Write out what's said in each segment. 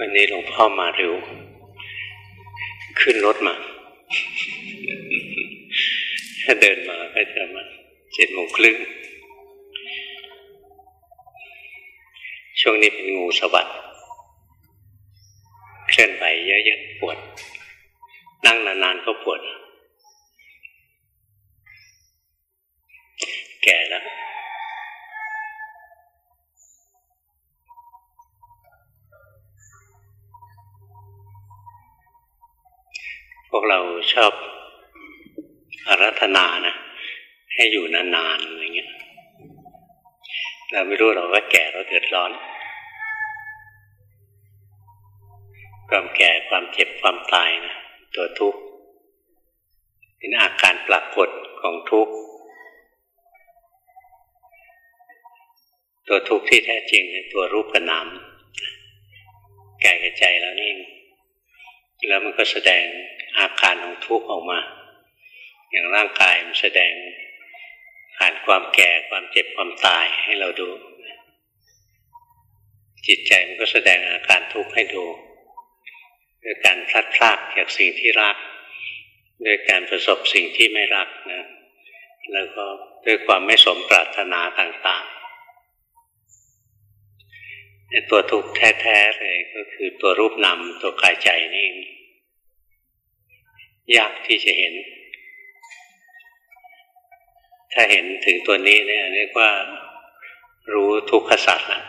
วันนี้หลวงพ่อมาเร็ว ขึ้นรถมา ถ้าเดินมาก็จะมาเจ็ดโมงครึ่ง ช่วงนี้เป็นงูสวัสดเคลื่อนไหวเยอะๆปวด นั่งนานๆก็ปวด แก่แล้ว วกเราชอบอารัธนานะ ให้อยู่นานๆอะไรเงี้ยเราไม่รู้เราว่าแก่เราเดือดร้อน ความแก่ความเจ็บความตายนะตัวทุกข์เป็นอาการปรากฏของทุกข์ตัวทุกข์ที่แท้จริงตัวรูปกับนามแก่กับใจแล้วนี่แล้วมันก็แสดง อาการของทุกข์ออกมา อย่างร่างกายมันแสดงผ่านความแก่ความเจ็บความตายให้เราดู จิตใจมันก็แสดงอาการทุกข์ให้ดูด้วยการพลัดพรากจากสิ่งที่รักด้วยการประสบสิ่งที่ไม่รักนะแล้วก็ด้วยความไม่สมปรารถนาต่างๆตัวทุกข์แท้ๆเลยก็คือตัวรูปนามตัวกายใจนี่เอง ยากที่จะเห็น ถ้าเห็นถึงตัวนี้เนี่ยเรียกว่ารู้ทุกขสัตว์ละ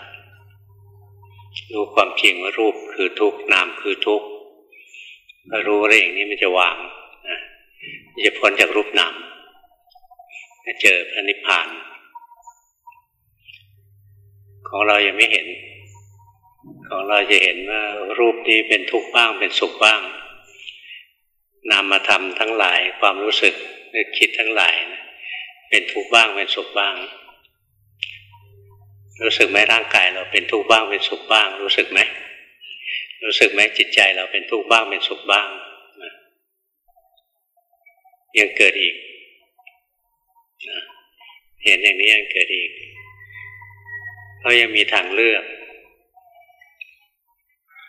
รู้ความจริงว่ารูปคือทุกนามคือทุกพอรู้อะไรอย่างนี้มันจะวางนะจะพ้นจากรูปนามเจอพระนิพพาน ของเรายังไม่เห็น ของเราจะเห็นว่ารูปนี้เป็นทุกข์บ้างเป็นสุขบ้าง นามธรรมทั้งหลายความรู้สึกนึกคิดทั้งหลายนะเป็นทุกข์บ้างเป็นสุขบ้าง รู้สึกไหมร่างกายเราเป็นทุกข์บ้างเป็นสุขบ้าง รู้สึกไหมรู้สึกไหมจิตใจเราเป็นทุกข์บ้างเป็นสุขบ้างยังเกิดอีกเห็นอย่างนี้ยังเกิดอีกเพราะยังมีทางเลือก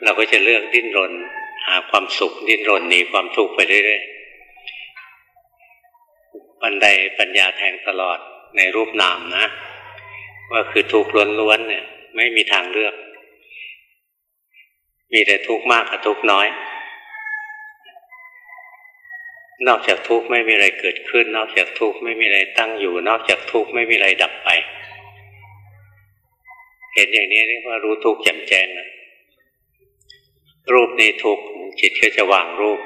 เราก็จะเลือกดิ้นรน หาความสุขดิ้นรนหนีความทุกข์ไปเรื่อยๆวันใดปัญญาแทงตลอดในรูปนามนะ ว่าคือทุกข์ล้วนๆเนี่ย ไม่มีทางเลือก มีแต่ทุกข์มากกับทุกข์น้อย นอกจากทุกข์ไม่มีอะไรเกิดขึ้น นอกจากทุกข์ไม่มีอะไรตั้งอยู่ นอกจากทุกข์ไม่มีอะไรดับไป เห็นอย่างนี้เรียกว่ารู้ทุกข์แจ่มแจ้งนะ รูปนี้ทุกจิตก็จะวางรูป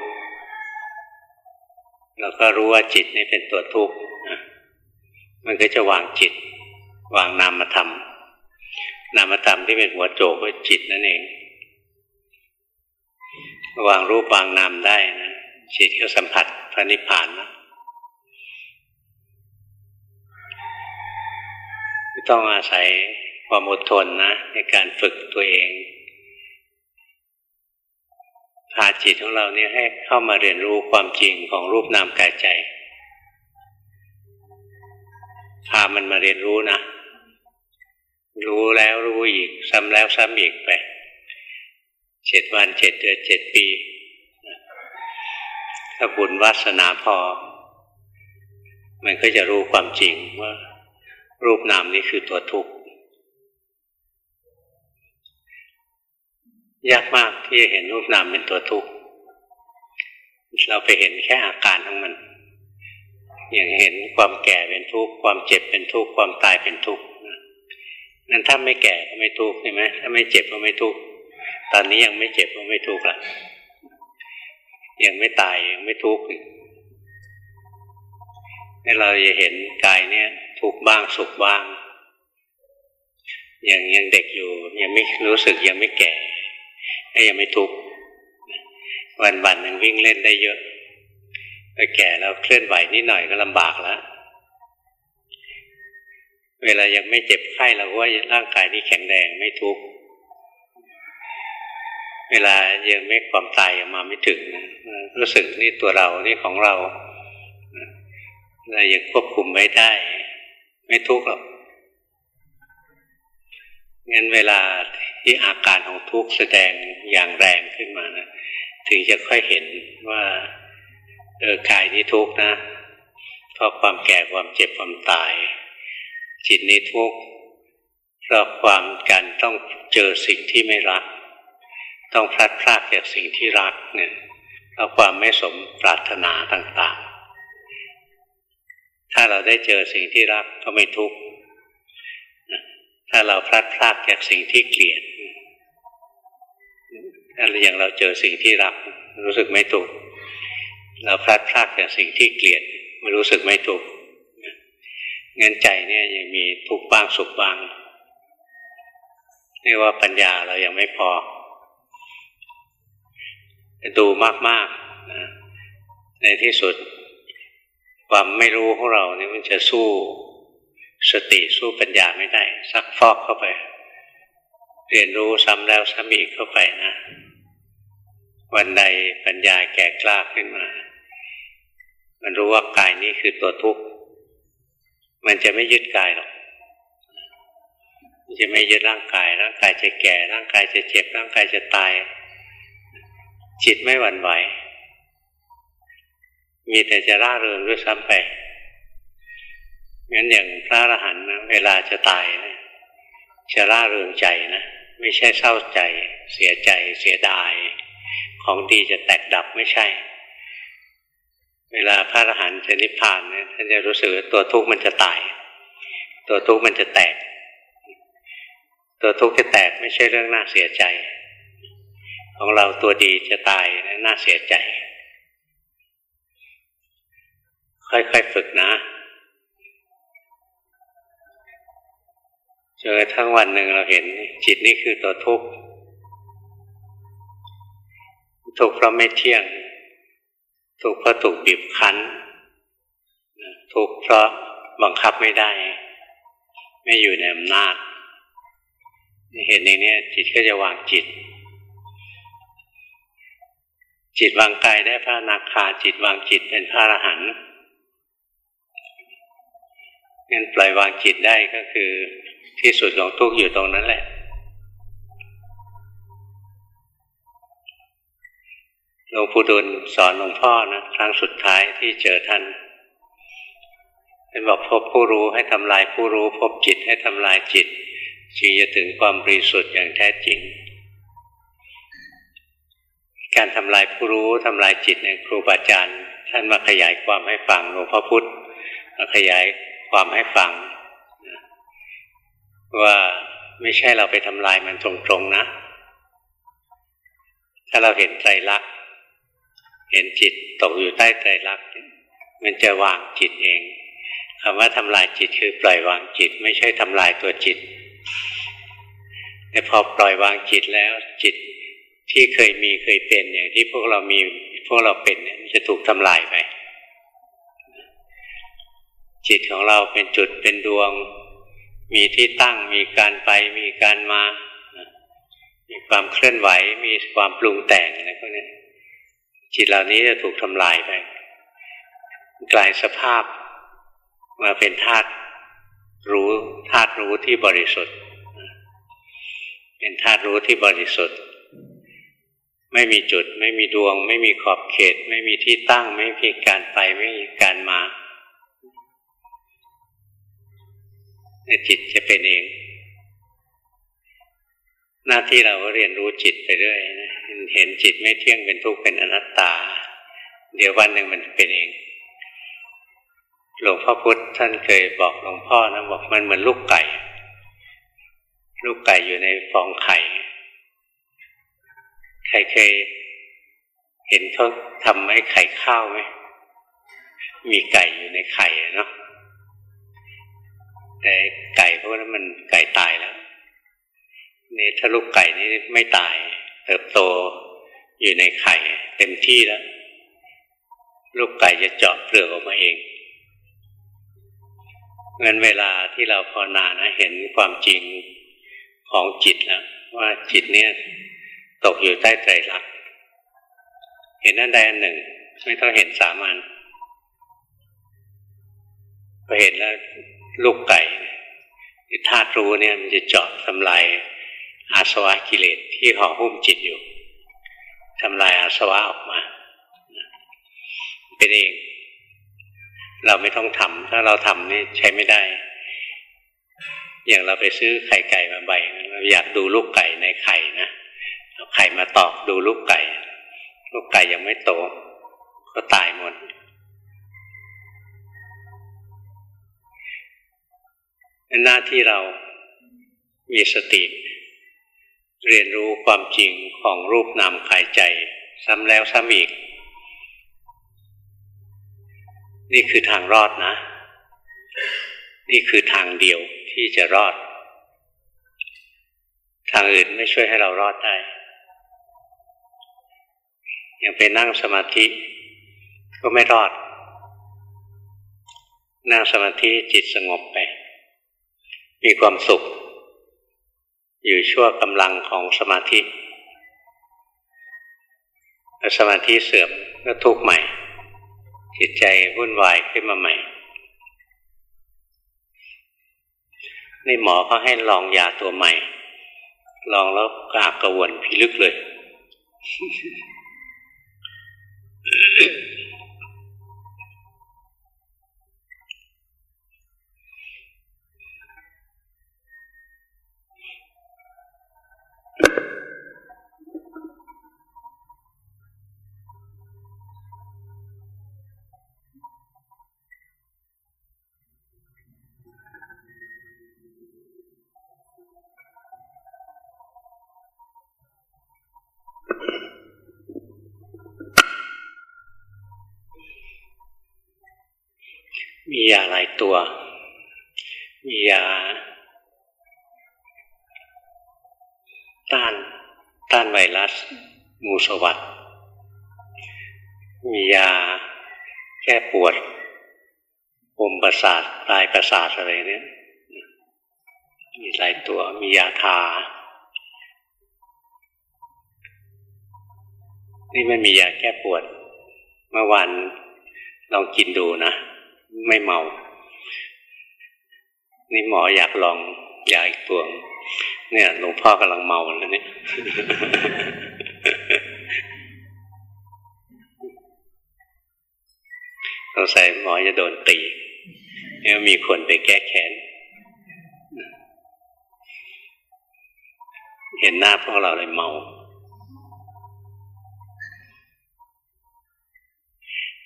แล้วก็รู้ว่าจิตนี่เป็นตัวทุกข์มันก็จะวางจิต วางนามธรรมนามธรรมที่เป็นหัวโจกก็จิตนั่นเอง วางรูปวางนามได้นะจิตก็สัมผัสพระนิพพานนะต้องอาศัยความอดทนนะในการฝึกตัวเอง พาจิตของเราเนี่ยให้เข้ามาเรียนรู้ความจริงของรูปนามกายใจ พามันมาเรียนรู้นะ รู้แล้วรู้อีก ซ้ำแล้วซ้ำอีกไปเจ็ดวันเจ็ดเดือนเจ็ดปีถ้าบุญวาสนาพอ มันก็จะรู้ความจริงว่า รูปนามนี้คือตัวทุกข์ ยากมากที่จะเห็นรูปนามเป็นตัวทุกข์เราไปเห็นแค่อาการของมัน อย่างเห็นความแก่เป็นทุกข์ความเจ็บเป็นทุกข์ความตายเป็นทุกข์นั้นถ้าไม่แก่ก็ไม่ทุกข์ใช่ไหมถ้าไม่เจ็บก็ไม่ทุกข์ตอนนี้ยังไม่เจ็บก็ไม่ทุกข์ละยังไม่ตายยังไม่ทุกข์ให้เราจะเห็นกายเนี่ย ทุกข์บ้างสุขบ้างอย่างยังเด็กอยู่ยังไม่รู้สึกยังไม่แก่ ก็ยังไม่ทุกข์วันวันหนึ่งวิ่งเล่นได้เยอะไปแก่แล้วเคลื่อนไหวนิดหน่อยก็ลำบากแล้วเวลายังไม่เจ็บไข้เราว่าร่างกายนี้แข็งแรงไม่ทุกข์เวลายังไม่ความตายยังมาไม่ถึง รู้สึกนี่ตัวเรานี่ของเราเรายังควบคุมไว้ได้ ไม่ทุกข์หรอก งั้นเวลาที่อาการของทุกข์แสดงอย่างแรงขึ้นมานะถึงจะค่อยเห็นว่าเออกายนี้ทุกข์นะเพราะความแก่ความเจ็บความตาย จิตนี้ทุกข์เพราะความการต้องเจอสิ่งที่ไม่รัก ต้องพลัดพรากจากสิ่งที่รักเนี่ยเพราะความไม่สมปรารถนาต่างๆ ถ้าเราได้เจอสิ่งที่รักก็ไม่ทุกข์ ถ้าเราพลัดพรากจากสิ่งที่เกลียดถ้าอย่างเราเจอสิ่งที่รัก รู้สึกไม่ถูก เราพลัดพรากจากสิ่งที่เกลียดมันรู้สึกไม่ถูกเงินใจเนี่ยยังมีทุกข์บ้างสุขบ้างเรียกว่าปัญญาเรายังไม่พอ ดูมากๆนะในที่สุด ความไม่รู้ของเราเนี่ยมันจะสู้ สติสู้ปัญญาไม่ได้ ซักฟอกเข้าไป เรียนรู้ซ้ำแล้วซ้ำอีกเข้าไปนะ วันใดปัญญาแก่กล้าขึ้นมา มันรู้ว่ากายนี้คือตัวทุกข์ มันจะไม่ยึดกายหรอกมันจะไม่ยึดร่างกาย ร่างกายจะแก่ ร่างกายจะเจ็บ ร่างกายจะตาย จิตไม่หวั่นไหว มีแต่จะร่าเริงด้วยซ้ำไป งั้นอย่างพระอรหันต์นะเวลาจะตายนะจะร่าเริงใจนะไม่ใช่เศร้าใจ เสียใจเสียดาย ของดีจะแตกดับไม่ใช่ เวลาพระอรหันต์จะนิพพานเนี่ยท่านจะรู้สึกตัวทุกข์มันจะตาย ตัวทุกข์มันจะแตก ตัวทุกข์จะแตกไม่ใช่เรื่องน่าเสียใจ ของเราตัวดีจะตายน่าเสียใจ ค่อยๆฝึกนะ จนกระทั่งวันหนึ่งเราเห็น จิตนี่คือตัวทุกข์ทุกข์เพราะไม่เที่ยง ทุกข์เพราะถูกบีบคั้น ทุกข์เพราะบังคับไม่ได้ ไม่อยู่ในอำนาจเห็นอย่างนี้จิตก็จะวางจิต จิตวางกายได้พระนาคาจิตวางจิตเป็นพระอรหันต์งั้นปล่อยวางจิตได้ก็คือ ที่สุดของทุกข์อยู่ตรงนั้นแหละ หลวงปู่ดุลสอนหลวงพ่อนะครั้งสุดท้ายที่เจอท่านท่านบอกพบผู้รู้ให้ทำลายผู้รู้ พบจิตให้ทำลายจิตจึงจะถึงความบริสุทธิ์อย่างแท้จริง การทำลายผู้รู้ทำลายจิตเนี่ยครูบาอาจารย์ ท่านมาขยายความให้ฟังหลวงพ่อพุธมาขยายความให้ฟัง ว่าไม่ใช่เราไปทำลายมันตรงๆนะ ถ้าเราเห็นใจรักเห็นจิตตกอยู่ใต้ใจรักมันจะวางจิตเองคำว่าทำลายจิตคือปล่อยวางจิต ไม่ใช่ทำลายตัวจิตแต่พอปล่อยวางจิตแล้ว จิตที่เคยมีเคยเป็นอย่างที่พวกเรามีพวกเราเป็นเนี่ยจะถูกทำลายไปจิตของเราเป็นจุดเป็นดวง มีที่ตั้งมีการไปมีการมา มีความเคลื่อนไหว มีความปรุงแต่งอะไรพวกนี้จิตเหล่านี้จะถูกทำลายไป กลายสภาพมาเป็นธาตุรู้ธาตุรู้ที่บริสุทธิ์ เป็นธาตุรู้ที่บริสุทธิ์ ไม่มีจุด ไม่มีดวง ไม่มีขอบเขต ไม่มีที่ตั้ง ไม่มีการไป ไม่มีการมา จิตจะเป็นเอง หน้าที่เราก็เรียนรู้จิตไปเรื่อยนะเห็นจิตไม่เที่ยงเป็นทุกข์เป็นอนัตตา เดี๋ยววันหนึ่งมันเป็นเอง หลวงพ่อพุธท่านเคยบอกหลวงพ่อนะบอกมันเหมือนลูกไก่ ลูกไก่อยู่ในฟองไข่ ใครเคยเห็นเขาทำให้ไข่ข้าวไหมมีไก่อยู่ในไข่เนาะ แต่ไก่เพวกนั้นมันไก่ตายแล้วนี่ถ้าลูกไก่นี้ไม่ตาย เติบโตอยู่ในไข่เต็มที่แล้ว ลูกไก่จะเจาะเปลือกออกมาเองเงินเวลาที่เราภาวนานะเห็นความจริงของจิตแล้วว่าจิตเนี่ยตกอยู่ใต้ใจรัก เห็นนั่นใดอันหนึ่ง ไม่ต้องเห็นสามัญพอเห็นแล้ว ลูกไก่ธาตุรู้เนี่ยมันจะเจาะทำลายอาสวะกิเลสที่ห่อหุ้มจิตอยู่ทำลายอาสวะออกมา เป็นเอง เราไม่ต้องทำถ้าเราทำนี่ใช้ไม่ได้ อย่างเราไปซื้อไข่ไก่มาใบเราอยากดูลูกไก่ในไข่นะเอาไข่มาตอกดูลูกไก่ ลูกไก่ยังไม่โต ก็ตายหมด หน้าที่เรามีสติ เรียนรู้ความจริงของรูปนามกายใจ ซ้ำแล้วซ้ำอีก นี่คือทางรอดนะ นี่คือทางเดียวที่จะรอด ทางอื่นไม่ช่วยให้เรารอดได้อย่างไปนั่งสมาธิ ก็ไม่รอด นั่งสมาธิจิตสงบไป มีความสุข อยู่ชั่วกำลังของสมาธิสมาธิเสื่อมก็ทุกข์ใหม่ จิตใจวุ่นวายขึ้นมาใหม่ นี่หมอเขาให้ลองยาตัวใหม่ ลองแล้วกากกระวนพิลึกเลย มียาหลายตัว มียาต้านต้านไวรัสมูสวัสดมียาแก้ปวดปมประสาทปลายประสาทอะไรเนี่ยมีหลายตัวมียาทา นี่มันมียาแก้ปวด เมื่อวานลองกินดูนะ ไม่เมา นี่หมออยากลองยาอีกตัวเนี่ยหลวงพ่อกำลังเมาแล้วเนี่ยสงสัยหมอจะโดนตีเนี่ยมีคนไปแก้แค้นเห็นหน้าพวกเราเลยเมา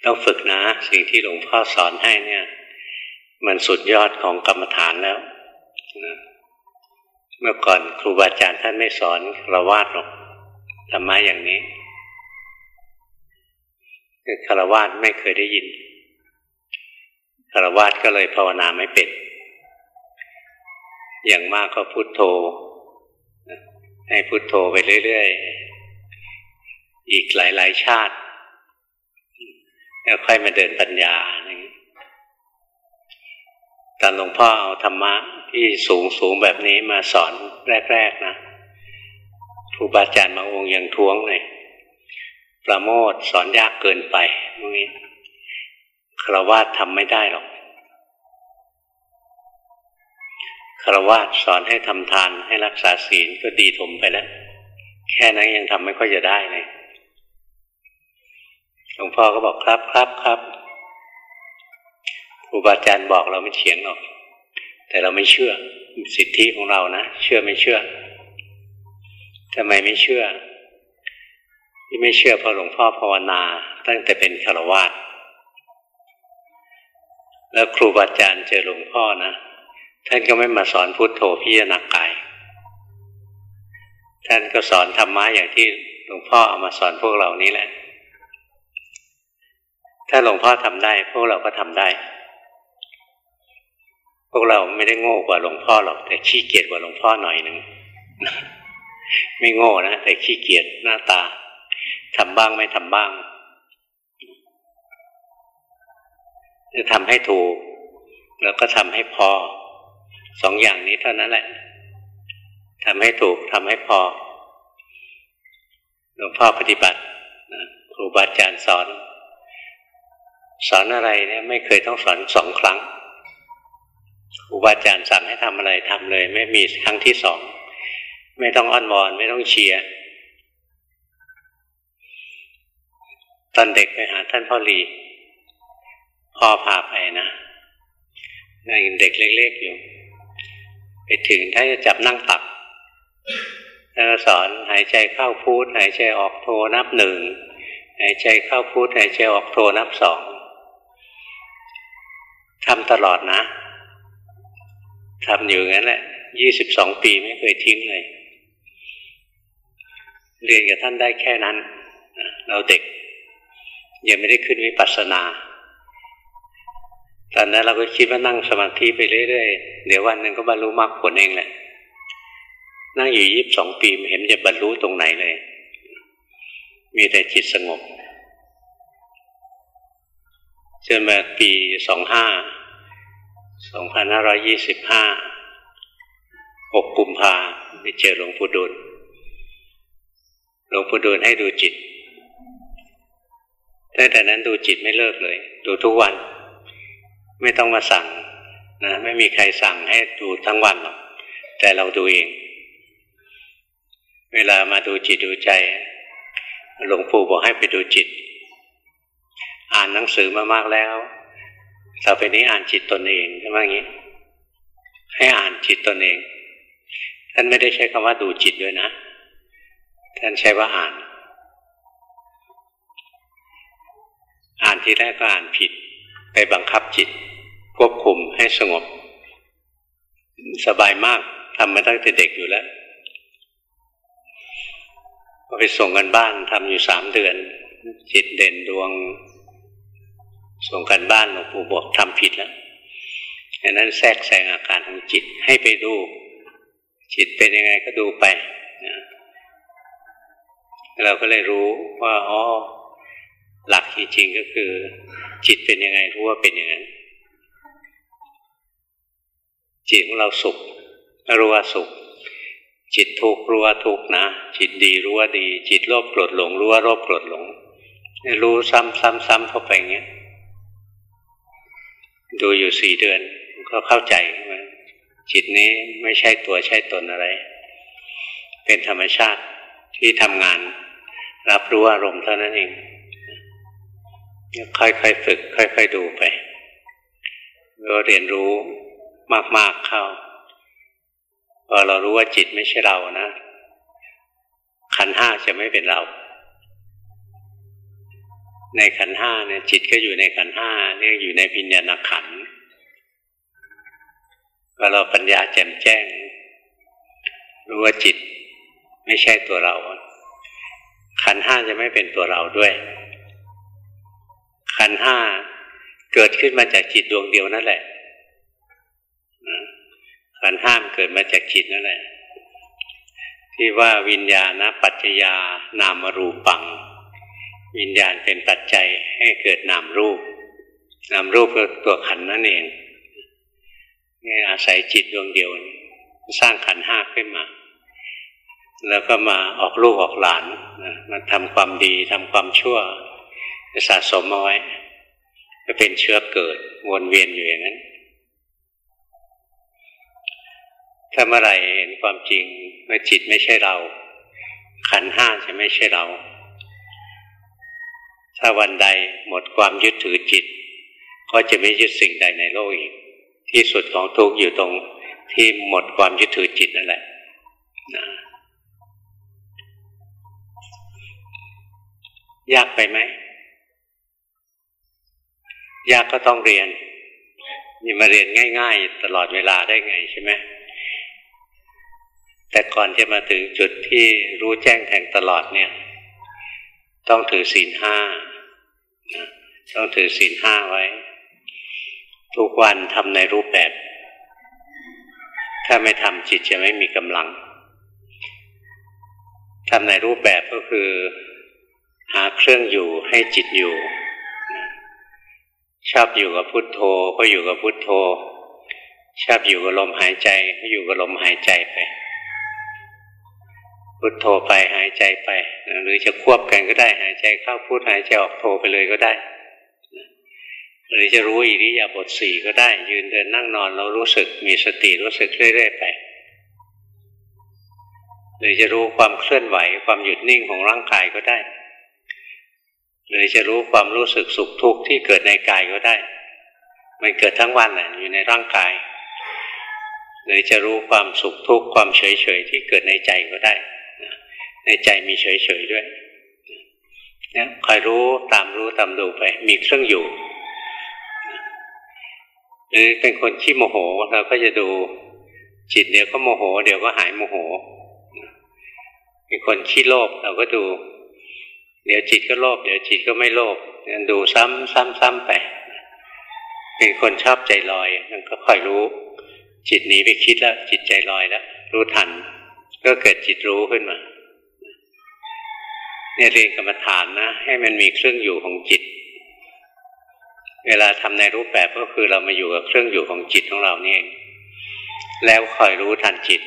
ต้องฝึกนะ สิ่งที่หลวงพ่อสอนให้เนี่ย มันสุดยอดของกรรมฐานแล้วนะเมื่อก่อนครูบาอาจารย์ท่านไม่สอนระวาดหรอกธรรมะอย่างนี้คือคารวาสไม่เคยได้ยินคารวาสก็เลยภาวนาไม่เป็น อย่างมากก็พุโทโธ ให้พุโทโธไปเรื่อย ๆ อีกหลาย ๆ ชาติ แล้วค่อยมาเดินปัญญาตอนหลวงพ่อเอาธรรมะที่สูงสูงแบบนี้มาสอนแรกๆนะครูบาอาจารย์บางองค์ยังท้วงเลยประโมทสอนยากเกินไปตรงนี้คารวะทำไม่ได้หรอกคารวะสอนให้ทำทานให้รักษาศีลก็ดีถมไปแล้ว แค่นั้นยังทำไม่ค่อยจะได้เลย หลวงพ่อก็บอกครับครับครับครูบาอาจารย์บอกเราไม่เถียงหรอก แต่เราไม่เชื่อสิทธิของเรานะเชื่อไม่เชื่อทำไมไม่เชื่อ ที่ไม่เชื่อเพราะหลวงพ่อภาวนา ตั้งแต่เป็นคาวาสแล้วครูบาอาจารย์เจอหลวงพ่อนะท่านก็ไม่มาสอนพุทโธพิจารณากาย ท่านก็สอนธรรมะอย่างที่หลวงพ่อเอามาสอนพวกเรานี้แหละ ถ้าหลวงพ่อทำได้ พวกเราก็ทำได้ พวกเราไม่ได้โง่กว่าหลวงพ่อหรอกแต่ขี้เกียจกว่าหลวงพ่อหน่อยหนึ่งไม่โง่นะแต่ขี้เกียจหน้าตาทำบ้างไม่ทำบ้างจะทำให้ถูก แล้วก็ทำให้พอสองอย่างนี้เท่านั้นแหละทำให้ถูกทำให้พอหลวงพ่อปฏิบัติครูบาอาจารย์สอน สอนอะไรเนี่ยไม่เคยต้องสอนสองครั้งครูบาอาจารย์สั่งให้ทำอะไรทำเลย ไม่มีครั้งที่สองไม่ต้องอ้อนวอน ไม่ต้องเชียร์ตอนเด็กไปหาท่านพ่อหลีพ่อพาไปนะยังเด็กเล็กๆอยู่ ไปถึงท่านจะจับนั่งตักท่านสอนหายใจเข้าพูด หายใจออกโทนับหนึ่งหายใจเข้าพูดหายใจออกโทนับสอง ทำตลอดนะทำอยู่งั้นแหละยี่สิบสองปีไม่เคยทิ้งเลย เรียนกับท่านได้แค่นั้น เราเด็ก ยังไม่ได้ขึ้นวิปัสสนา ตอนนั้นเราก็คิดว่านั่งสมาธิไปเรื่อยๆ เดี๋ยววันหนึ่งก็บรรลุมรรคผลเองแหละ นั่งอยู่ยีิบสองปีไม่เห็นจะบรรลุตรงไหนเลย มีแต่จิตสงบจนมาปีสองห้า สองพันห้าร้อบกกุมภาไปเจอหลวงปู่ดูลหลวงปู่ดูลให้ดูจิตตั้งแต่นั้นดูจิตไม่เลิกเลย ดูทุกวัน ไม่ต้องมาสั่งนะไม่มีใครสั่งให้ดูทั้งวันหรอกแต่เราดูเอง เวลามาดูจิตดูใจ หลวงปู่บอกให้ไปดูจิต อ่านหนังสือมามากแล้ว ต่อไปนี้อ่านจิตตนเองใช่ไหมงี้ ให้อ่านจิตตนเอง ท่านไม่ได้ใช้คำว่าดูจิตด้วยนะ ท่านใช้ว่าอ่าน อ่านที่แรกก็อ่านผิด ไปบังคับจิต ควบคุมให้สงบ สบายมากทำมาตั้งแต่เด็กอยู่แล้วก็ไปส่งกันบ้านทำอยู่สามเดือน จิตเด่นดวง ส่งกันบ้านหลวงปู่บอกทำผิดแล้วดังนั้นแทรกแซงอาการของจิตให้ไปดู จิตเป็นยังไงก็ดูไปเราก็เลยรู้ว่าอ๋อหลักจริงๆก็คือ จิตเป็นยังไงรู้ว่าเป็นอย่างนั้นจิตของเราสุขรู้ว่าสุข จิตทุกข์รู้ว่าทุกข์นะ จิตดีรู้ว่าดี จิตโลภโกรธหลง รู้ว่าโลภโกรธหลง รู้ซ้ำซ้ำซ้ำเข้าไปเงี้ย ดูอยู่สี่เดือนก็เข้าใจว่าจิตนี้ไม่ใช่ตัวใช่ตนอะไร เป็นธรรมชาติที่ทำงาน รับรู้อารมณ์เท่านั้นเองค่อยๆฝึก ค่อยๆดูไปเราเรียนรู้มาก ๆเข้าพอเรารู้ว่าจิตไม่ใช่เรานะขันห้าจะไม่เป็นเรา ในขันห้าเนี่ยจิตก็อยู่ในขันห้าเรียอยู่ในพิญญาณขันพอเราปัญญาแจ่มแจ้ง รู้ว่าจิตไม่ใช่ตัวเรา ขันห้าจะไม่เป็นตัวเราด้วย ขันห้าเกิดขึ้นมาจากจิตดวงเดียวนั่นแหละขันห้ามเกิดมาจากจิตนั่นแหละ ที่ว่าวิญญาณปัจจยานามรูปัง วิญญาณเป็นปัจจัยให้เกิดนามรูป นามรูปคือตัวขันนั่นเองนี่อาศัยจิตดวงเดียว สร้างขันห้าขึ้นมา แล้วก็มาออกลูกออกหลานมาทำความดีทำความชั่วสะสมเอาไว้จะเป็นเชื้อเกิดวนเวียนอยู่อย่างนั้น ถ้าเมื่อไรเห็นความจริงว่าจิตไม่ใช่เรา ขันห้าจะไม่ใช่เรา ถ้าวันใดหมดความยึดถือจิต ก็จะไม่ยึดสิ่งใดในโลกอีก ที่สุดของทุกอยู่ตรงที่หมดความยึดถือจิตนั่นแหละนะยากไปไหม ยากก็ต้องเรียนนี่มาเรียนง่าย ๆ ตลอดเวลาได้ไงใช่ไหมแต่ก่อนจะมาถึงจุดที่รู้แจ้งแทงตลอดเนี่ย ต้องถือศีลห้าต้องถือศีลห้าไว้ ทุกวันทำในรูปแบบ ถ้าไม่ทำจิตจะไม่มีกำลังทำในรูปแบบก็คือ หาเครื่องอยู่ให้จิตอยู่ ชอบอยู่กับพุทโธก็อยู่กับพุทโธ ชอบอยู่กับลมหายใจก็อยู่กับลมหายใจไป พุทโธไปหายใจไป หรือจะควบกันก็ได้หายใจเข้าพุทหายใจออกโธไปเลยก็ได้ หรือจะรู้อิริยาบถสี่ก็ได้ ยืนเดินนั่งนอนเรารู้สึกมีสติรู้สึกเรื่อยๆไป หรือจะรู้ความเคลื่อนไหวความหยุดนิ่งของร่างกายก็ได้ หรือจะรู้ความรู้สึกสุขทุกข์ที่เกิดในกายก็ได้ มันเกิดทั้งวันแหละอยู่ในร่างกาย หรือจะรู้ความสุขทุกข์ความเฉยๆที่เกิดในใจก็ได้ ในใจมีเฉยๆด้วยเนี่ยคอยรู้ตามรู้ตามดูไป มีเครื่องอยู่หรือเป็นคนขี้โมโหเราก็จะดูจิตเดี๋ยวก็โมโห เดี๋ยวก็หายโมโห เป็นคนขี้โลภเราก็ดู เดี๋ยวจิตก็โลภเดี๋ยวจิตก็ไม่โลภดูซ้ำซ้ำซ้ำไป เป็นคนชอบใจลอยมันก็คอยรู้ จิตหนีไปคิดแล้ว จิตใจลอยแล้วรู้ทัน ก็เกิดจิตรู้ขึ้นมา เนี่ยเรียนกรรมฐานนะ ให้มันมีเครื่องอยู่ของจิต เวลาทำในรูปแบบก็คือเรามาอยู่กับเครื่องอยู่ของจิตของเราเนี่เองแล้วคอยรู้ทันจิต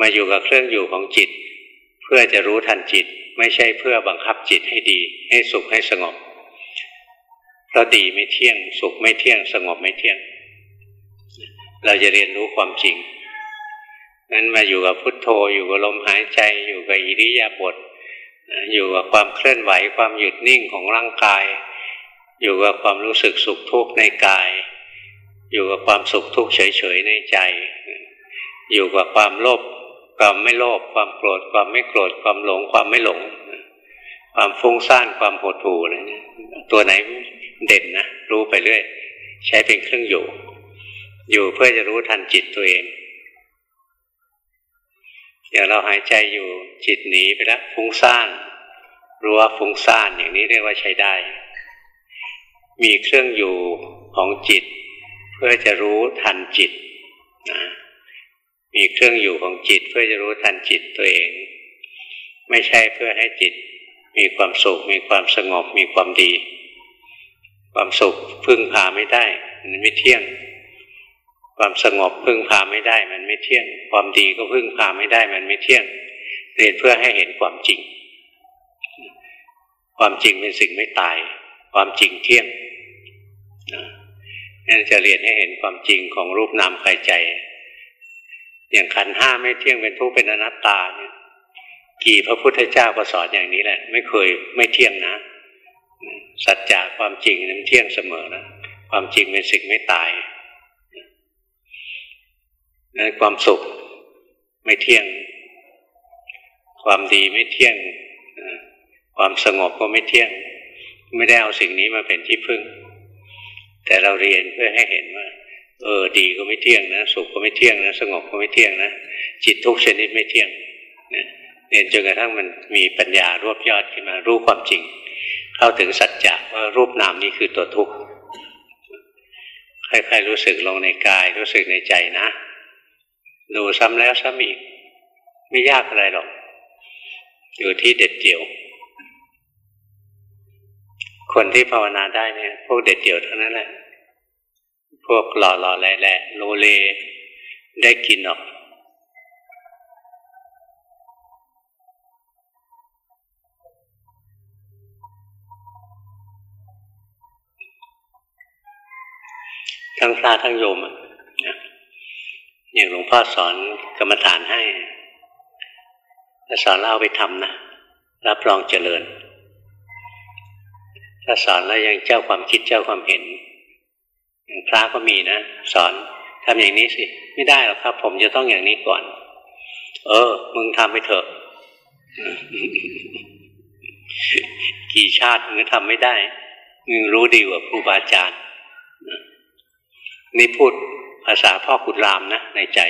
มาอยู่กับเครื่องอยู่ของจิต เพื่อจะรู้ทันจิต ไม่ใช่เพื่อบังคับจิตให้ดี ให้สุขให้สงบเพราะดีไม่เที่ยง สุขไม่เที่ยง สงบไม่เที่ยง เราจะเรียนรู้ความจริง นั้นมาอยู่กับพุทโธอยู่กับลมหายใจ อยู่กับอิริยาบถอยู่กับความเคลื่อนไหวความหยุดนิ่งของร่างกาย อยู่กับความรู้สึกสุขทุกข์ในกาย อยู่กับความสุขทุกข์เฉยๆในใจ อยู่กับความโลภความไม่โลภความโกรธความไม่โกรธความหลงความไม่หลง ความฟุ้งซ่านความโหดหู่อะไรเนี่ยตัวไหนเด่นนะรู้ไปเรื่อย ใช้เป็นเครื่องอยู่ อยู่เพื่อจะรู้ทันจิตตัวเอง อย่างเราหายใจอยู่จิตหนีไปแล้วฟุ้งซ่านรู้ว่าฟุ้งซ่านอย่างนี้เรียกว่าใช้ได้ มีเครื่องอยู่ของจิต เพื่อจะรู้ทันจิตนะมีเครื่องอยู่ของจิตเพื่อจะรู้ทันจิตตัวเอง ไม่ใช่เพื่อให้จิต มีความสุขมีความสงบมีความดี ความสุขพึ่งพาไม่ได้มันไม่เที่ยง ความสงบพึ่งพาไม่ได้ มันไม่เที่ยง ความดีก็พึ่งพาไม่ได้ มันไม่เที่ยง เรียนเพื่อให้เห็นความจริง ความจริงเป็นสิ่งไม่ตาย ความจริงเที่ยงนั่นจะเรียนให้เห็นความจริงของรูปนามกายใจ อย่างขันห้าไม่เที่ยงเป็นทุกข์เป็นอนัตตาเนี่ยกี่พระพุทธเจ้าก็สอนอย่างนี้แหละ ไม่เคยไม่เที่ยงนะ สัจจะความจริงนั้นเที่ยงเสมอนะความจริงเป็นสิ่งไม่ตาย นั้นความสุขไม่เที่ยง ความดีไม่เที่ยง ความสงบก็ไม่เที่ยง ไม่ได้เอาสิ่งนี้มาเป็นที่พึ่ง แต่เราเรียนเพื่อให้เห็นว่า เออ ดีก็ไม่เที่ยงนะ สุขก็ไม่เที่ยงนะ สงบก็ไม่เที่ยงนะ จิตทุกชนิดไม่เที่ยงเนี่ยเรียนจนกระทั่งมันมีปัญญารวบยอดขึ้นมา รู้ความจริง เข้าถึงสัจจะว่ารูปนามนี้คือตัวทุกข์ค่อยๆรู้สึกลงในกาย รู้สึกในใจนะ ดูซ้ำแล้วซ้ำอีก ไม่ยากอะไรหรอก อยู่ที่เด็ดเดี่ยว คนที่ภาวนาได้เนี่ย พวกเด็ดเดี่ยวเท่านั้นแหละ พวกหล่อหล่อแหล่แหละโลเลได้กินออกทั้งพระทั้งโยม อย่างหลวงพ่อสอนกรรมฐานให้สอนเล่าไปทำนะ รับรองเจริญ ถ้าสอนแล้วยังเจ้าความคิดเจ้าความเห็นอย่างพระก็มีนะ สอนทำอย่างนี้สิ ไม่ได้หรอกครับ ผมจะต้องอย่างนี้ก่อน เออ มึงทำไปเถอะ กี่ชาติมึงทำไม่ได้ มึงรู้ดีกว่าครูบาอาจารย์นี่พูด ภาษาพ่อขุดรามนะในใจ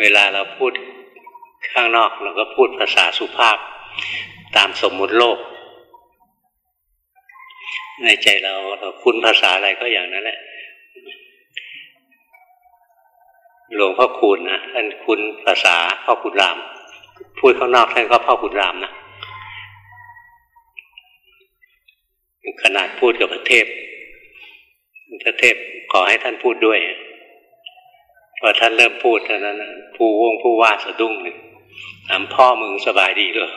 เวลาเราพูดข้างนอกเราก็พูดภาษาสุภาพ ตามสมมุติโลก ในใจเราเราคุ้นภาษาอะไรก็อย่างนั้นแหละหลวงพ่อคูณนะท่านคุ้นภาษาพ่อขุนราม พูดข้างนอกท่านก็พ่อขุนรามนะขนาดพูดกับพระเทพ พระเทพขอให้ท่านพูดด้วยพอท่านเริ่มพูดเท่านั้นผู้วงผู้ว่าสะดุ้งหนึ่งถามพ่อมึงสบายดีหรือ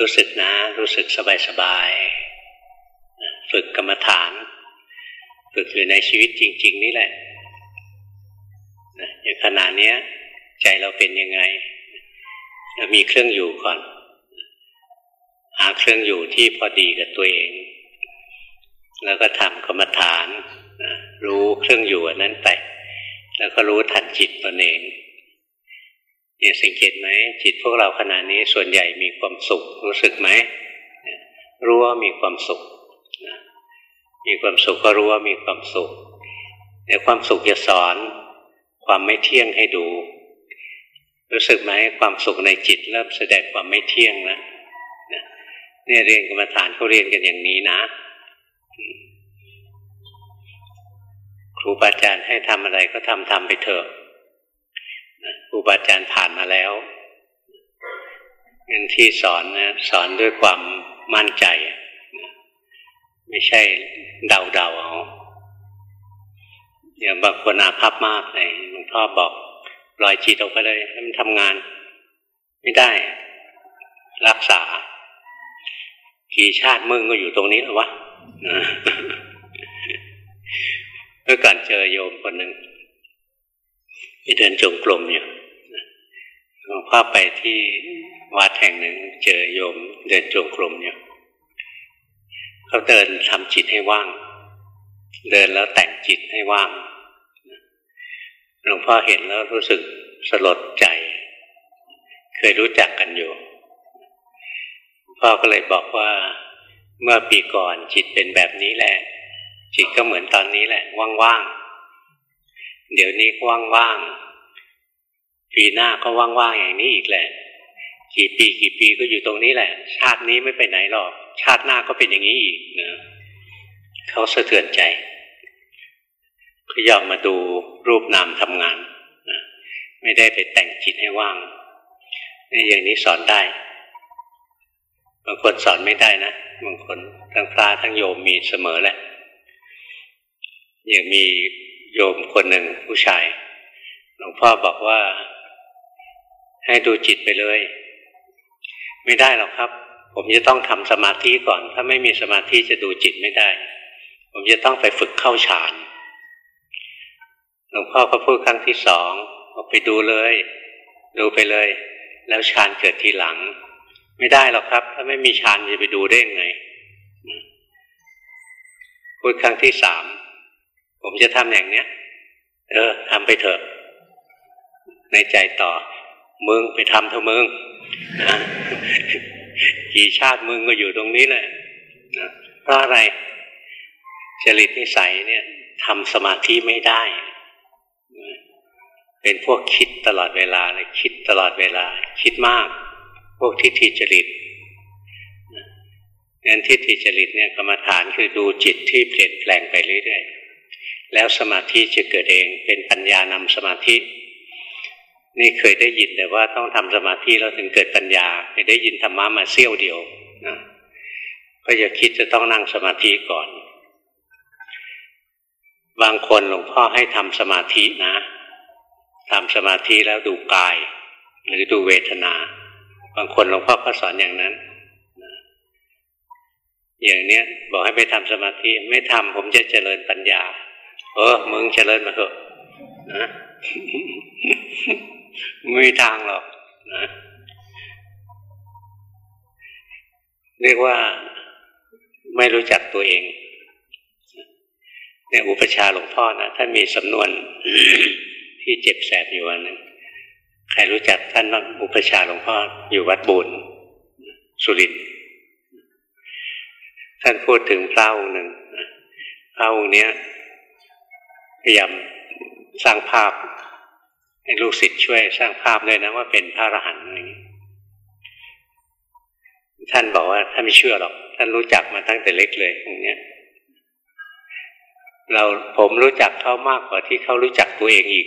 รู้สึกนะ รู้สึกสบายสบายฝึกกรรมฐาน ฝึกอยู่ในชีวิตจริง ๆ นี่แหละอย่างขณะนี้ใจเราเป็นยังไงเรามีเครื่องอยู่ก่อน หาเครื่องอยู่ที่พอดีกับตัวเอง แล้วก็ทำกรรมฐาน รู้เครื่องอยู่นั้นไป แล้วก็รู้ทันจิตตนเอง เนี่ยสังเกตไหมจิตพวกเราขณะนี้ส่วนใหญ่มีความสุขรู้สึกไหมรู้ว่ามีความสุขมีความสุขก็รู้ว่ามีความสุขแต่ความสุขจะสอนความไม่เที่ยงให้ดู รู้สึกไหมความสุขในจิตเริ่มแสดงความไม่เที่ยงแล้วเนี่ยเรียนกรรมฐานเขาเรียนกันอย่างนี้นะ ครูบาอาจารย์ให้ทำอะไรก็ทำทำไปเถอะ ครูบาอาจารย์ผ่านมาแล้วเงินที่สอนนะสอนด้วยความมั่นใจ ไม่ใช่เดาเดาเอาอย่างบางคนอาภัพมากเลยหลวงพ่อบอกลอยจิตออกไปเลยให้มันทำงาน ไม่ได้ รักษา กี่ชาติมึงก็อยู่ตรงนี้แล้ววะเมื่อก่อนเจอโยมคนหนึ่ง ที่เดินจงกรมอยู่หลวงพ่อไปที่วัดแห่งหนึ่งเจอโยมเดินจงกรมอยู่เขาเดินทำจิตให้ว่าง เดินแล้วแต่งจิตให้ว่างหลวงพ่อเห็นแล้วรู้สึกสลดใจ เคยรู้จักกันอยู่พ่อก็เลยบอกว่าเมื่อปีก่อนจิตเป็นแบบนี้แหละ จิตก็เหมือนตอนนี้แหละ ว่างๆ เดี๋ยวนี้ก็ว่างๆปีหน้าก็ว่างๆอย่างนี้อีกแหละ กี่ปีกี่ปีก็อยู่ตรงนี้แหละ ชาตินี้ไม่ไปไหนหรอก ชาติหน้าก็เป็นอย่างนี้อีกนะเขาสะเทือนใจก็ยอมมาดูรูปนามทำงานนะไม่ได้ไปแต่งจิตให้ว่างนี่อย่างนี้สอนได้ บางคนสอนไม่ได้นะ บางคนทั้งพระทั้งโยมมีเสมอแหละอย่างมี โยมคนหนึ่งผู้ชาย หลวงพ่อบอกว่า ให้ดูจิตไปเลย ไม่ได้หรอกครับ ผมจะต้องทำสมาธิก่อน ถ้าไม่มีสมาธิจะดูจิตไม่ได้ ผมจะต้องไปฝึกเข้าฌานหลวงพ่อก็พูดครั้งที่สองออกไปดูเลย ดูไปเลย แล้วฌานเกิดทีหลัง ไม่ได้หรอกครับ ถ้าไม่มีฌานจะไปดูได้ไงพูดครั้งที่สาม ผมจะทำอย่างเนี้ย เออทำไปเถอะ ในใจต่อ มึงไปทำเถอะมึงนะกี่ชาติมึงก็อยู่ตรงนี้แหละนะเพราะอะไร จริตนิสัยเนี่ยทำสมาธิไม่ได้ เป็นพวกคิดตลอดเวลาเลยคิดตลอดเวลา คิดมาก พวกทิฏฐิจริตงั้นทิฏฐิจริตเนี่ยกรรมฐานคือดูจิตที่เปลี่ยนแปลงไปเรื่อยๆ แล้วสมาธิจะเกิดเอง เป็นปัญญานำสมาธิ นี่เคยได้ยินแต่ว่าต้องทำสมาธิแล้วถึงเกิดปัญญาเคยได้ยินธรรมะมาเสี้ยวเดียวนะก็อย่าคิดจะต้องนั่งสมาธิก่อน บางคนหลวงพ่อให้ทำสมาธินะทำสมาธิแล้วดูกาย หรือดูเวทนา บางคนหลวงพ่อก็สอนอย่างนั้นอย่างเนี้ยบอกให้ไปทำสมาธิไม่ทำผมจะเจริญปัญญา เออ มึงเจริญมาเถอะนะไม่มีทางหรอกนะเรียกว่าไม่รู้จักตัวเองเนี่ยอุปชาหลวงพ่อนะท่านมีสำนวนที่เจ็บแสบอยู่วันนึงใครรู้จักท่านบ้างอุปชาหลวงพ่ออยู่วัดบุญสุรินท่านพูดถึงพระองค์หนึ่งพระองค์นี้พ ยายามสร้างภาพ ให้ลูกศิษย์ช่วยสร้างภาพเลยนะว่าเป็นพระอรหันต์อะไรอย่างนี้ท่านบอกว่าท่านไม่เชื่อหรอก ท่านรู้จักมาตั้งแต่เล็กเลยองค์นี้ยเราผมรู้จักเขามากกว่าที่เขารู้จักตัวเองอีก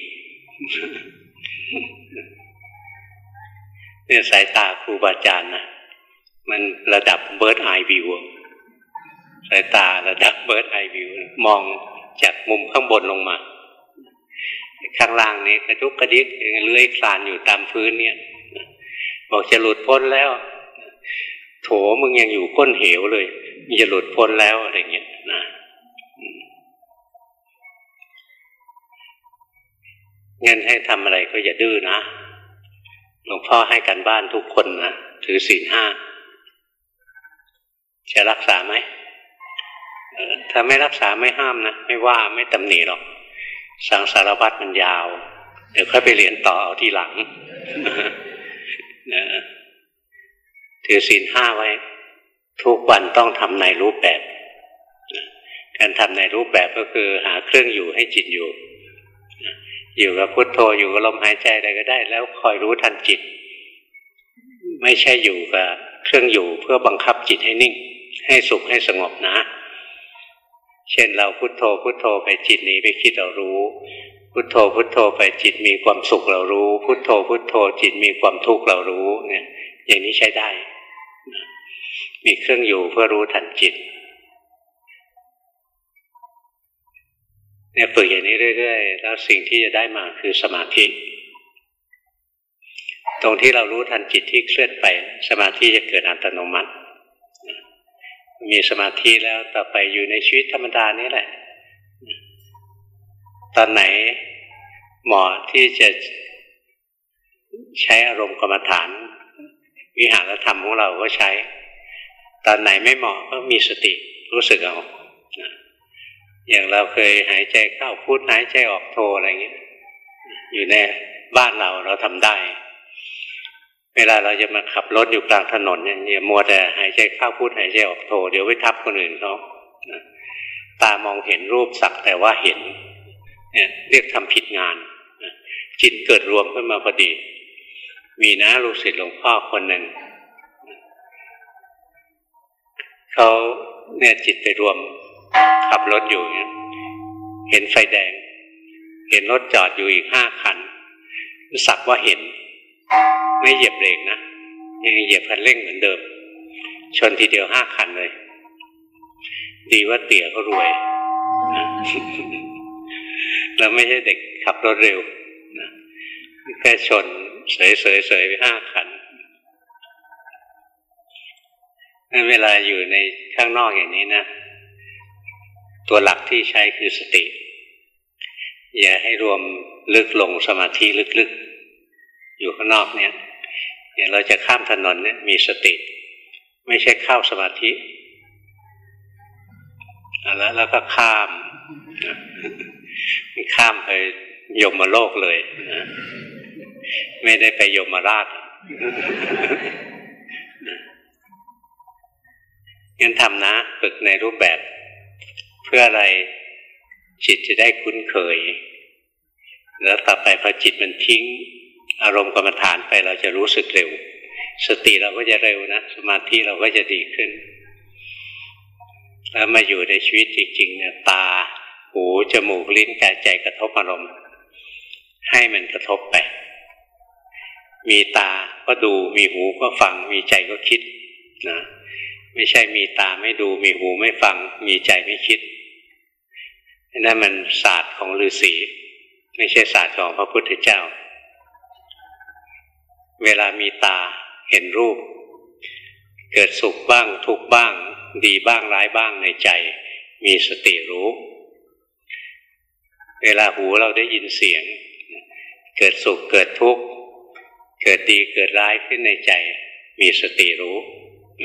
เนี่ยสายตาครูบาอาจารย์นะมันระดับเบิร์ดไอวิวสายตาระดับ bird's eye view มอง จากมุมข้างบนลงมา ข้างล่างนี้กระดุกกระดิกเลื้อยคลานอยู่ตามพื้นเนี่ย บอกจะหลุดพ้นแล้ว โถมึงยังอยู่ก้นเหวเลยมีจะหลุดพ้นแล้วอะไรเงี้ยนะงั้นให้ทำอะไรก็อย่าดื้อนะหลวงพ่อให้การบ้านทุกคนนะถือศีลห้าจะรักษาไหม ถ้าไม่รักษาไม่ห้ามนะ ไม่ว่าไม่ตำหนิหรอก สังสารวัตรมันยาว เดี๋ยวค่อยไปเรียนต่อเอาทีหลังนะถือศีลห้าไว้ ทุกวันต้องทำในรูปแบบ การทำในรูปแบบก็คือหาเครื่องอยู่ให้จิตอยู่ อยู่กับพุทโธอยู่กับลมหายใจอะไรก็ได้ แล้วคอยรู้ทันจิต ไม่ใช่อยู่กับเครื่องอยู่เพื่อบังคับจิตให้นิ่ง ให้สุขให้สงบนะ เช่นเราพุทโธพุทโธไปจิตหนีไปคิดเรารู้ พุทโธพุทโธไปจิตมีความสุขเรารู้ พุทโธพุทโธจิตมีความทุกข์เรารู้เนี่ยอย่างนี้ใช้ได้ มีเครื่องอยู่เพื่อรู้ทันจิตเนี่ยฝึกอย่างนี้เรื่อยๆ แล้วสิ่งที่จะได้มาคือสมาธิ ตรงที่เรารู้ทันจิตที่เคลื่อนไป สมาธิจะเกิดอัตโนมัติ มีสมาธิแล้วต่อไปอยู่ในชีวิตธรรมดานี้แหละ ตอนไหนหมอที่จะใช้อารมณ์กรรมฐาน วิหารธรรมของเราก็ใช้ ตอนไหนไม่เหมาะก็มีสติรู้สึกเอาอย่างเราเคยหายใจเข้าพูดหายใจออกโทอะไรเงี้ย อยู่ในบ้านเราเราทำได้ เวลาเราจะมาขับรถอยู่กลางถนนเนี่ยอย่ามัวแต่หายใจเข้าพูดหายใจออกโทเดี๋ยวไปทับคนอื่นเขาตามองเห็นรูปสักแต่ว่าเห็นเนี่ยเรียกทำผิดงานจิตเกิดรวมขึ้นมาพอดี มีนะลูกศิษย์หลวงพ่อคนหนึ่งเขาเนี่ยจิตไปรวมขับรถอยู่เนี่ยเห็นไฟแดง เห็นรถจอดอยู่อีกห้าคัน สักว่าเห็น ไม่เหยียบเบรกนะยังเหยียบคันเร่งเหมือนเดิม ชนทีเดียวห้าคันเลย ดีว่าเตี่ยก็รวยนะแล้วไม่ใช่เด็กขับรถเร็วนะแค่ชนเสยๆไปห้าคันเวลาอยู่ในข้างนอกอย่างนี้นะ ตัวหลักที่ใช้คือสติ อย่าให้รวมลึกลงสมาธิลึกๆ อยู่ข้างนอกเนี่ยอย่างเราจะข้ามถนนเนี่ยมีสติ ไม่ใช่เข้าสมาธิแล้วแล้วก็ข้ามข้ามไปยมมาโลกเลยไม่ได้ไปยมมาราชงั้นทำนะฝึกในรูปแบบ เพื่ออะไรจิตจะได้คุ้นเคย แล้วต่อไปพอจิตมันทิ้ง อารมณ์กรรมฐานไปเราจะรู้สึกเร็ว สติเราก็จะเร็วนะสมาธิเราก็จะดีขึ้น แล้วมาอยู่ในชีวิตจริงๆเนี่ยตา หูจมูกลิ้นกายใจกระทบอารมณ์ ให้มันกระทบไป มีตาก็ดูมีหูก็ฟัง มีใจก็คิดนะไม่ใช่มีตาไม่ดู มีหูไม่ฟัง มีใจไม่คิดนั่นมันศาสตร์ของฤาษีไม่ใช่ศาสตร์ของพระพุทธเจ้า เวลามีตาเห็นรูป เกิดสุขบ้างทุกบ้าง ดีบ้างร้ายบ้างในใจ มีสติรู้ เวลาหูเราได้ยินเสียง เกิดสุขเกิดทุกข์เกิดดีเกิดร้ายขึ้นในใจ มีสติรู้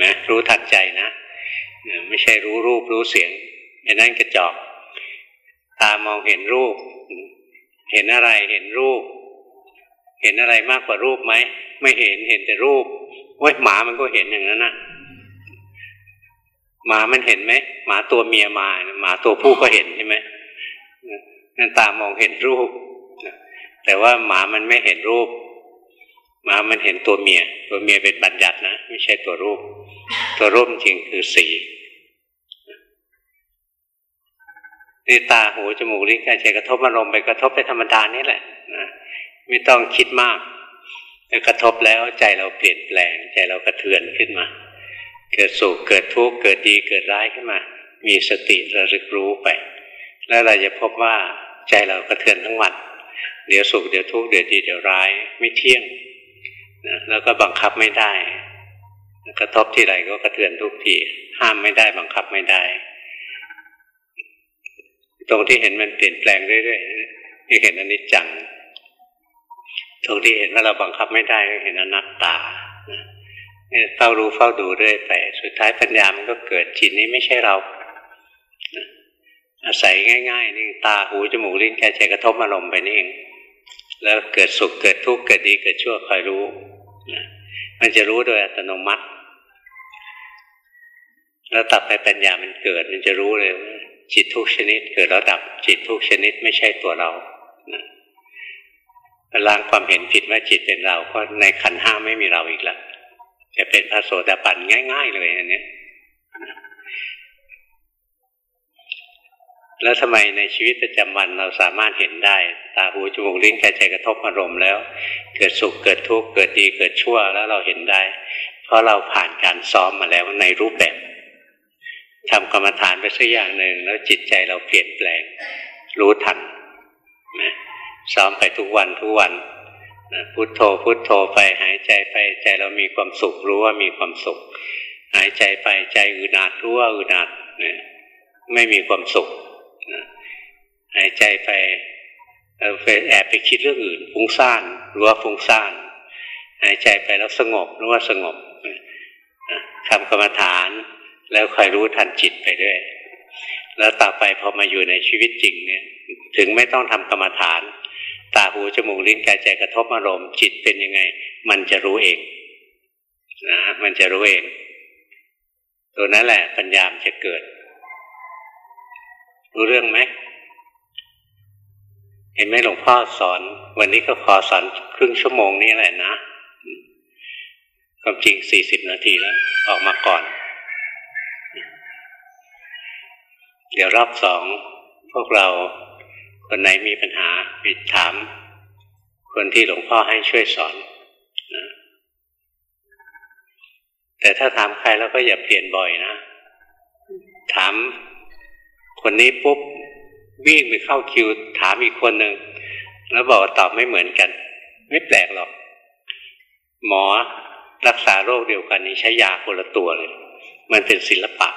นะรู้ทันใจนะไม่ใช่รู้รูปรู้เสียงไอ้นั่นกระจอก ตามองเห็นรูป เห็นอะไรเห็นรูป เห็นอะไรมากกว่ารูปไหมไม่เห็นเห็นแต่รูปว้ยหมามันก็เห็นอย่างนั้นนะหมามันเห็นไหมหมาตัวเมียมาหมาตัวผู้ก็เห็นใช่ไหมนั่นตามองเห็นรูปแต่ว่าหมามันไม่เห็นรูป หมามันเห็นตัวเมีย ตัวเมียเป็นบัญญัตินะไม่ใช่ตัวรูป ตัวรูปจริงคือสีนี่ตาหูจมูกลิ้นกายใจกระทบอารมณ์ไปกระทบไปธรรมดานี่แหละนะ ไม่ต้องคิดมากแล้วกระทบแล้วใจเราเปลี่ยนแปลง ใจเรากระเทือนขึ้นมา เกิดสุขเกิดทุกข์เกิดดีเกิดร้ายขึ้นมา มีสติระลึกรู้ไป แล้วเราจะพบว่าใจเรากระเทือนทั้งวันเดี๋ยวสุขเดี๋ยวทุกข์เดี๋ยวดีเดี๋ยวร้ายไม่เที่ยงนะแล้วก็บังคับไม่ได้ กระทบที่ไรก็กระเทือนทุกทีห้ามไม่ได้บังคับไม่ได้ ตรงที่เห็นมันเปลี่ยนแปลงเรื่อยๆนี่เห็นอนิจจัง ตรงที่เห็นว่าเราบังคับไม่ได้ก็เห็นอนัตตาเฝ้ารู้เฝ้าดูเรื่อยไป สุดท้ายปัญญามันก็เกิดจิตนี้ไม่ใช่เรา อาศัยง่าย ๆ นี่ตาหูจมูกลิ้นกายใจกระทบอารมณ์ไปนี่เองแล้วเกิดสุขเกิดทุกข์เกิดดีเกิดชั่วคอยรู้นะมันจะรู้โดยอัตโนมัติ แล้วตัดไปปัญญามันเกิด มันจะรู้เลยว่าจิตทุกชนิดเกิดแล้วดับจิตทุกชนิดไม่ใช่ตัวเรานะ ล้างความเห็นผิดว่าจิตเป็นเราก็ในขันห้าไม่มีเราอีกแล้วจะเป็นพระโสดาบันง่าย ๆ เลยอันนี้แล้วทำไมในชีวิตประจำวันเราสามารถเห็นได้ ตาหูจมูกลิ้นกายใจกระทบอารมณ์แล้ว เกิดสุขเกิดทุกข์เกิดดีเกิดชั่วแล้วเราเห็นได้ เพราะเราผ่านการซ้อมมาแล้วในรูปแบบทำกรรมฐานไปสักอย่างหนึ่งแล้วจิตใจเราเปลี่ยนแปลง รู้ทันนะ ซ้อมไปทุกวันทุกวันนะพุโทโธพุโทโธไปหายใจไปใจเรามีความสุขรู้ว่ามีความสุข หายใจไปใจอึดอัดรู้ว่าอึดอัดนะไม่มีความสุขนะหายใจไปเราแอบไปคิดเรื่องอื่นฟุ้งซ่านรู้ว่าฟุ้งซ่านหายใจไปแล้วสงบรู้ว่าสงบทำกรรมฐานแล้วคอยรู้ทันจิตไปด้วย แล้วต่อไปพอมาอยู่ในชีวิตจริงเนี่ย ถึงไม่ต้องทำกรรมฐาน ตาหูจมูกลิ้นกายใจกระทบอารมณ์จิตเป็นยังไง มันจะรู้เองนะมันจะรู้เอง ตัวนั้นแหละ ปัญญามจะเกิด รู้เรื่องไหมเห็นไหมหลวงพ่อสอน วันนี้ก็ขอสอนครึ่งชั่วโมงนี้แหละนะความจริงสี่สิบนาทีแล้ว ออกมาก่อน เดี๋ยวรอบสองพวกเรา คนไหนมีปัญหาไปถาม คนที่หลวงพ่อให้ช่วยสอนนะแต่ถ้าถามใครแล้วก็อย่าเปลี่ยนบ่อยนะ ถามคนนี้ปุ๊บวิ่งไปเข้าคิว ถามอีกคนหนึ่งแล้วบอกตอบไม่เหมือนกัน ไม่แปลกหรอก หมอรักษาโรคเดียวกันนี้ใช้ยาคนละตัวเลย มันเป็นศิลปะ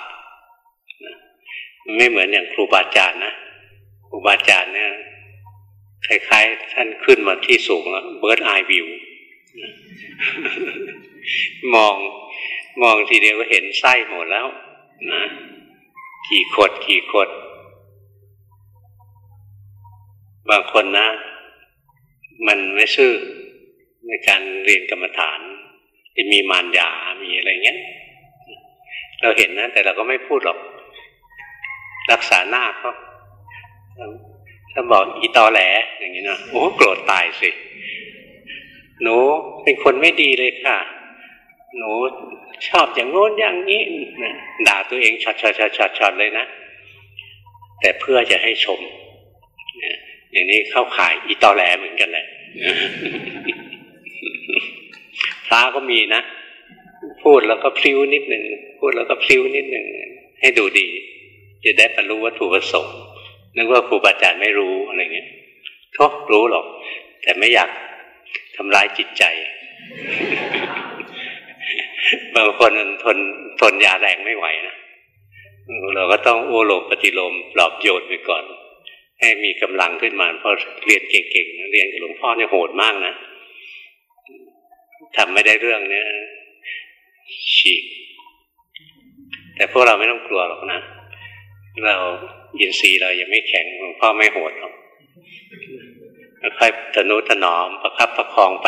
ไม่เหมือนอย่างครูบาอาจารย์นะ ครูบาอาจารย์เนี่ยคล้ายๆ ท่านขึ้นมาที่สูงแล้วเบิร์ดไอวิวมองมองทีเดียวก็เห็นไส้หมดแล้ว นะขี่ขดขี่ขดบางคนนะ มันไม่ซื่อในการเรียนกรรมฐานจะมีมารยา มีอะไรเงี้ย เราเห็นนะ แต่เราก็ไม่พูดหรอก รักษาหน้าเขา ถ้าบอกอีตอแหลอย่างนี้นะโอ้โกรธตายสิ หนูเป็นคนไม่ดีเลยค่ะ หนูชอบอย่างโน้นอย่างนี้นะด่าตัวเองช็อตช็อตช็อตช็อตช็อตเลยนะ แต่เพื่อจะให้ชมอย่างนี้เข้าขายอีตอแหลเหมือนกันแหละพระก็มีนะ พูดแล้วก็พลิ้วนิดหนึ่งพูดแล้วก็พลิ้วนิดหนึ่งให้ดูดี จะได้บรรลุวัตถุประสงค์ นึกว่าครูบาอาจารย์ไม่รู้อะไรเงี้ยก็รู้หรอก แต่ไม่อยากทำร้ายจิตใจ บางคนทนทนยาแรงไม่ไหวนะเราก็ต้องโอโลปฏิโลมปลอบโยนไปก่อน ให้มีกำลังขึ้นมาเพราะเรียนเก่งๆเรียนกับหลวงพ่อเนี่ยโหดมากนะทำไม่ได้เรื่องเนี่ยฉีกแต่พวกเราไม่ต้องกลัวหรอกนะ เรายินทรีย์เรายังไม่แข็งหลวงพ่อไม่โหดหรอกค่อยๆทนุถนอมประคับประคองไป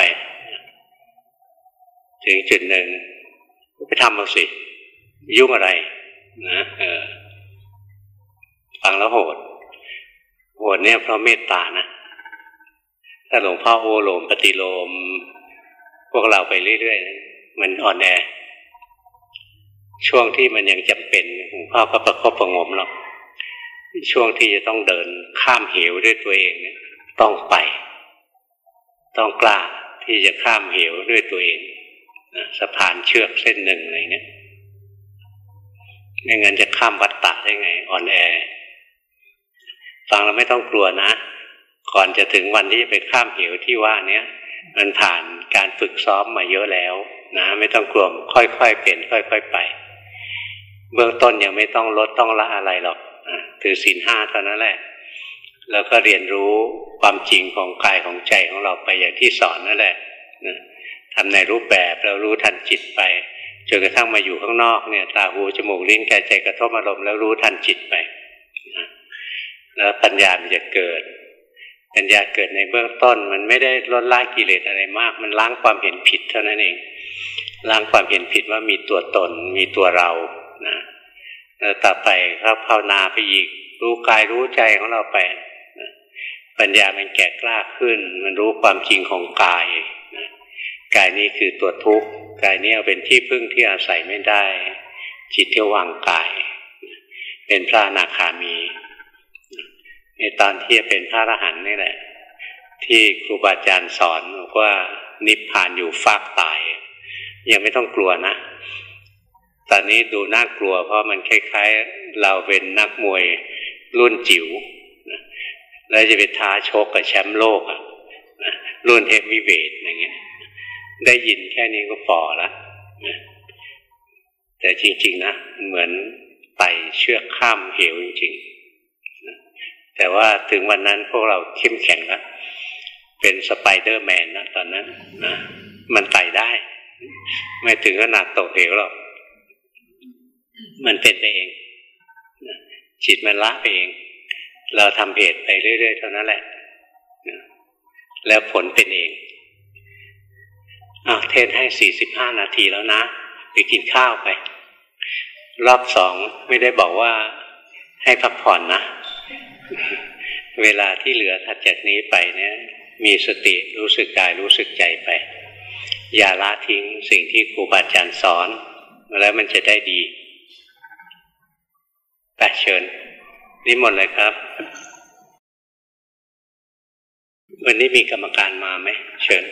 ถึงจุดหนึ่งไปทำเอาสิ ยุ่งอะไร นะเออฟังแล้วโหด โหดเนี่ยเพราะเมตตานะถ้าหลวงพ่อโอโลมปฏิโลม พวกเราไปเรื่อยๆมันอ่อนแอช่วงที่มันยังจำเป็นหลวงพ่อก็ประคบประงมหรอก ช่วงที่จะต้องเดินข้ามเหวด้วยตัวเองเนี่ยต้องไป ต้องกล้าที่จะข้ามเหวด้วยตัวเองนะสะพานเชือกเส้นหนึ่งอะไรเนี้ยไม่งั้นจะข้ามวัฏฏะได้ไงอ่อนแอฟังเราไม่ต้องกลัวนะ ก่อนจะถึงวันที่จะไปข้ามเหวที่ว่าเนี้ยมันผ่านการฝึกซ้อมมาเยอะแล้วนะไม่ต้องกลัวค่อยๆเปลี่ยนค่อย ๆ ไป เบื้องต้นยังไม่ต้องลดต้องละอะไรหรอก ถือศีลห้าเท่านั้นแหละ แล้วก็เรียนรู้ความจริงของกายของใจของเราไปอย่างที่สอนนั่นแหละนะทำในรูปแบบแล้วรู้ทันจิตไปจนกระทั่งมาอยู่ข้างนอกเนี่ย ตาหูจมูกลิ้นกายใจกระทบอารมณ์แล้วรู้ทันจิตไปนะแล้วปัญญามันจะเกิด ปัญญาเกิดในเบื้องต้น มันไม่ได้ลดละกิเลสอะไรมาก มันล้างความเห็นผิดเท่านั้นเองล้างความเห็นผิดว่ามีตัวตนมีตัวเรานะ ต่อไปเขาภาวนาไปอีก รู้กายรู้ใจของเราไปปัญญามันแก่กล้าขึ้น มันรู้ความจริงของกายกายนี้คือตัวทุกข์กายนี้เป็นที่พึ่งที่อาศัยไม่ได้ จิตที่วางกาย เป็นพระอนาคามีในตอนที่เป็นพระอรหันต์นี่แหละ ที่ครูบาอาจารย์สอนบอกว่านิพพานอยู่ฟากตาย ยังไม่ต้องกลัวนะ ตอนนี้ดูน่ากลัว เพราะมันคล้ายๆ เราเป็นนักมวยรุ่นจิ๋วแล้วจะไปท้าชกกับแชมป์โลกอะรุ่นเฮฟวีเวทอย่างเงี้ย ได้ยินแค่นี้ก็พอละแต่จริง ๆ นะเหมือนไต่เชือกข้ามเหวจริงๆแต่ว่าถึงวันนั้นพวกเราเข้มแข็งแล้วเป็นสไปเดอร์แมนนะตอนนั้นนะมันไต่ได้ ไม่ถึงขนาดตกเหวหรอก มันเป็นไปเองจิตมันละไปเอง เราทำเหตุไปเรื่อยๆเท่านั้นแหละ แล้วผลเป็นเองอาเทศให้สี่สิบห้านาทีแล้วนะไปกินข้าวไป รอบสองไม่ได้บอกว่าให้พักผ่อนนะ เวลาที่เหลือถัดจากนี้ไปเนี่ย มีสติรู้สึกกายรู้สึกใจไป อย่าละทิ้งสิ่งที่ครูบาอาจารย์สอน แล้วมันจะได้ดี แต่เชิญนี่หมดเลยครับ วันนี้มีกรรมการมาไหมเชิญ